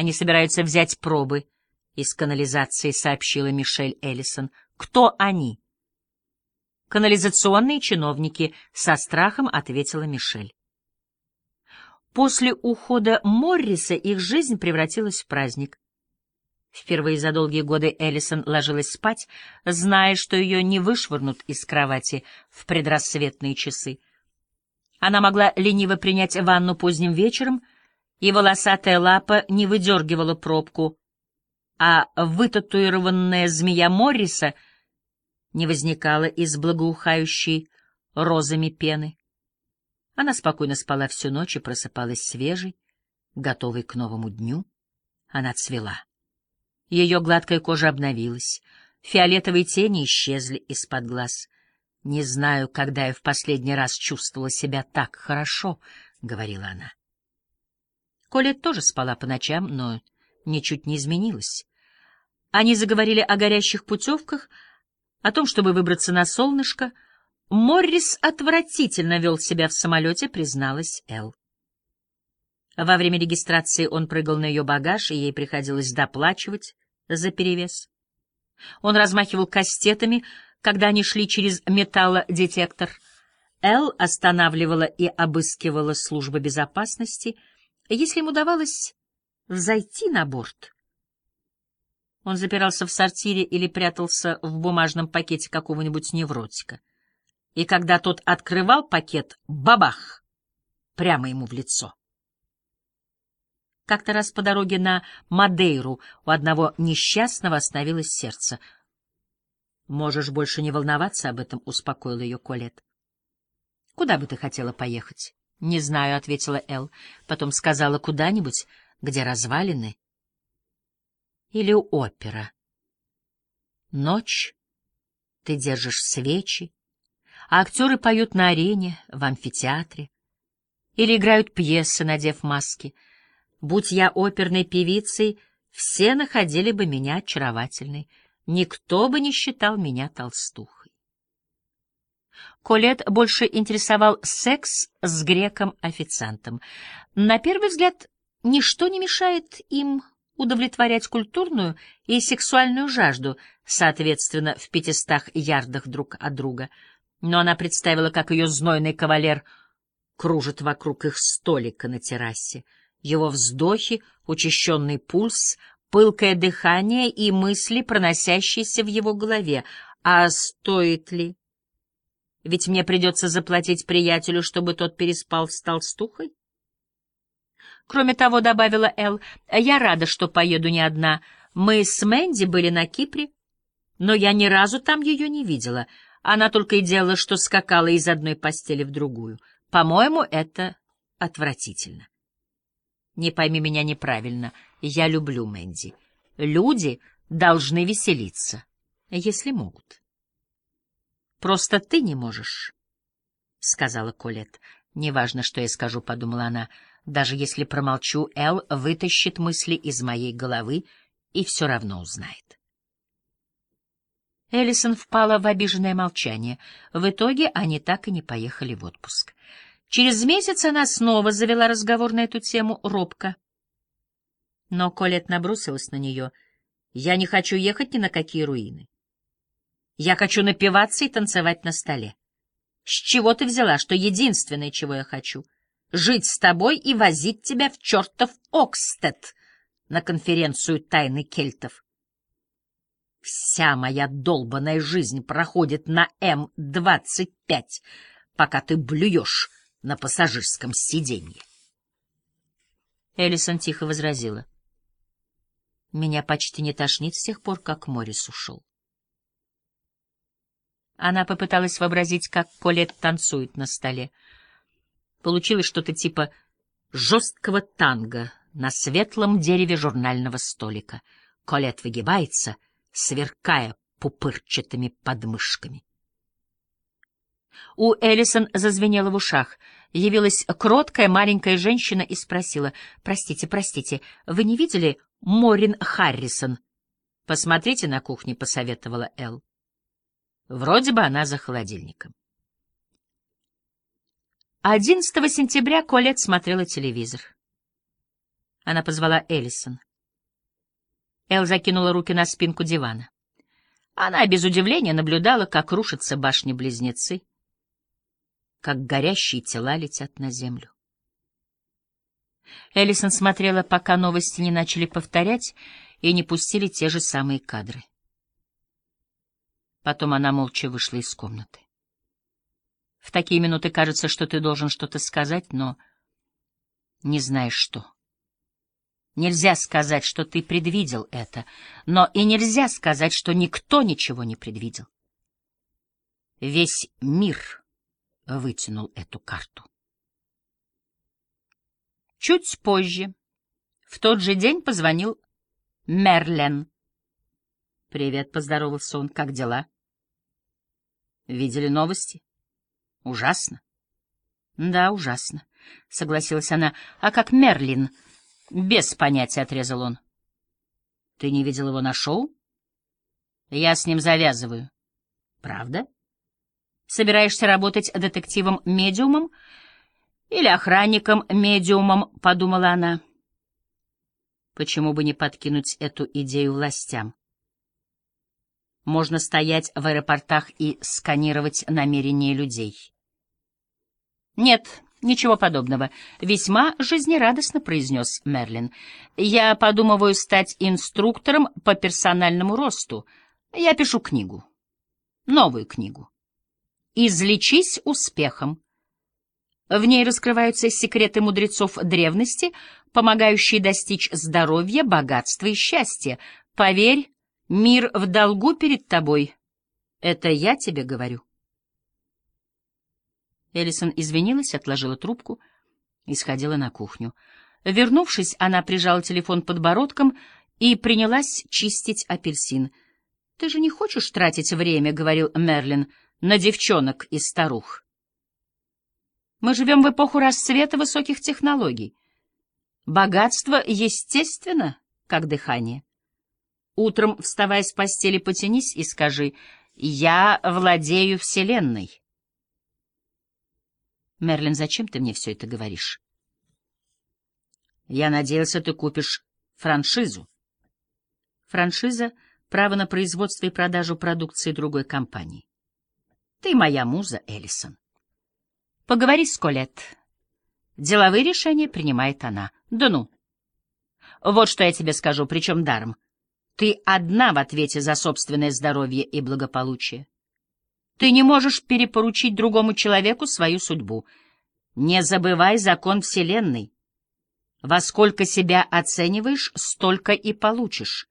Они собираются взять пробы из канализации, сообщила Мишель Эллисон. Кто они? Канализационные чиновники, со страхом ответила Мишель. После ухода Морриса их жизнь превратилась в праздник. Впервые за долгие годы Эллисон ложилась спать, зная, что ее не вышвырнут из кровати в предрассветные часы. Она могла лениво принять ванну поздним вечером, и волосатая лапа не выдергивала пробку, а вытатуированная змея Морриса не возникала из благоухающей розами пены. Она спокойно спала всю ночь и просыпалась свежей, готовой к новому дню. Она цвела. Ее гладкая кожа обновилась, фиолетовые тени исчезли из-под глаз. «Не знаю, когда я в последний раз чувствовала себя так хорошо», — говорила она. Колет тоже спала по ночам, но ничуть не изменилась. Они заговорили о горящих путевках, о том, чтобы выбраться на солнышко. Моррис отвратительно вел себя в самолете, призналась Эл. Во время регистрации он прыгал на ее багаж, и ей приходилось доплачивать за перевес. Он размахивал кастетами, когда они шли через металлодетектор. Эл останавливала и обыскивала служба безопасности, если им удавалось взойти на борт. Он запирался в сортире или прятался в бумажном пакете какого-нибудь невротика. И когда тот открывал пакет, бабах! Прямо ему в лицо. Как-то раз по дороге на Мадейру у одного несчастного остановилось сердце. «Можешь больше не волноваться об этом», — успокоил ее Колет. «Куда бы ты хотела поехать?» «Не знаю», — ответила Эл. Потом сказала куда-нибудь, где развалины. Или опера. Ночь, ты держишь свечи, а актеры поют на арене, в амфитеатре. Или играют пьесы, надев маски — Будь я оперной певицей, все находили бы меня очаровательной. Никто бы не считал меня толстухой. Колет больше интересовал секс с греком-официантом. На первый взгляд, ничто не мешает им удовлетворять культурную и сексуальную жажду, соответственно, в пятистах ярдах друг от друга. Но она представила, как ее знойный кавалер кружит вокруг их столика на террасе — его вздохи, учащенный пульс, пылкое дыхание и мысли, проносящиеся в его голове. А стоит ли? Ведь мне придется заплатить приятелю, чтобы тот переспал с толстухой. Кроме того, добавила Эл, я рада, что поеду не одна. Мы с Мэнди были на Кипре, но я ни разу там ее не видела. Она только и делала, что скакала из одной постели в другую. По-моему, это отвратительно. Не пойми меня неправильно, я люблю Мэнди. Люди должны веселиться, если могут. Просто ты не можешь, — сказала Колет. Неважно, что я скажу, — подумала она. Даже если промолчу, Эл вытащит мысли из моей головы и все равно узнает. Эллисон впала в обиженное молчание. В итоге они так и не поехали в отпуск. Через месяц она снова завела разговор на эту тему робко. Но Колет набросилась на нее. «Я не хочу ехать ни на какие руины. Я хочу напиваться и танцевать на столе. С чего ты взяла, что единственное, чего я хочу — жить с тобой и возить тебя в чертов Окстед на конференцию тайны кельтов? Вся моя долбаная жизнь проходит на М-25, пока ты блюешь на пассажирском сиденье. Эллисон тихо возразила. Меня почти не тошнит с тех пор, как Морис ушел. Она попыталась вообразить, как Колет танцует на столе. Получилось что-то типа жесткого танго на светлом дереве журнального столика. Колет выгибается, сверкая пупырчатыми подмышками. У Эллисон зазвенело в ушах. Явилась кроткая маленькая женщина и спросила, «Простите, простите, вы не видели Морин Харрисон?» «Посмотрите на кухне», — посоветовала Эл. Вроде бы она за холодильником. 11 сентября Колет смотрела телевизор. Она позвала Эллисон. Эл закинула руки на спинку дивана. Она без удивления наблюдала, как рушатся башни-близнецы, как горящие тела летят на землю. Эллисон смотрела, пока новости не начали повторять и не пустили те же самые кадры. Потом она молча вышла из комнаты. В такие минуты кажется, что ты должен что-то сказать, но не знаешь что. Нельзя сказать, что ты предвидел это, но и нельзя сказать, что никто ничего не предвидел. Весь мир вытянул эту карту. Чуть позже, в тот же день, позвонил Мерлен. «Привет», — поздоровался он, — «как дела?» «Видели новости?» «Ужасно». «Да, ужасно», — согласилась она. «А как Мерлин?» Без понятия отрезал он. Ты не видел его на шоу? Я с ним завязываю. Правда? Собираешься работать детективом-медиумом или охранником-медиумом, подумала она. Почему бы не подкинуть эту идею властям? Можно стоять в аэропортах и сканировать намерения людей. Нет, «Ничего подобного», — весьма жизнерадостно произнес Мерлин. «Я подумываю стать инструктором по персональному росту. Я пишу книгу. Новую книгу. «Излечись успехом». В ней раскрываются секреты мудрецов древности, помогающие достичь здоровья, богатства и счастья. Поверь, мир в долгу перед тобой. Это я тебе говорю. Эллисон извинилась, отложила трубку и сходила на кухню. Вернувшись, она прижала телефон подбородком и принялась чистить апельсин. — Ты же не хочешь тратить время, — говорил Мерлин, — на девчонок и старух. Мы живем в эпоху расцвета высоких технологий. Богатство естественно, как дыхание. Утром, вставая с постели, потянись и скажи «Я владею Вселенной». Мерлин, зачем ты мне все это говоришь? Я надеялся, ты купишь франшизу. Франшиза — право на производство и продажу продукции другой компании. Ты моя муза, Эллисон. Поговори с Колет. Деловые решения принимает она. Да ну. Вот что я тебе скажу, причем даром. Ты одна в ответе за собственное здоровье и благополучие. Ты не можешь перепоручить другому человеку свою судьбу. Не забывай закон Вселенной. Во сколько себя оцениваешь, столько и получишь.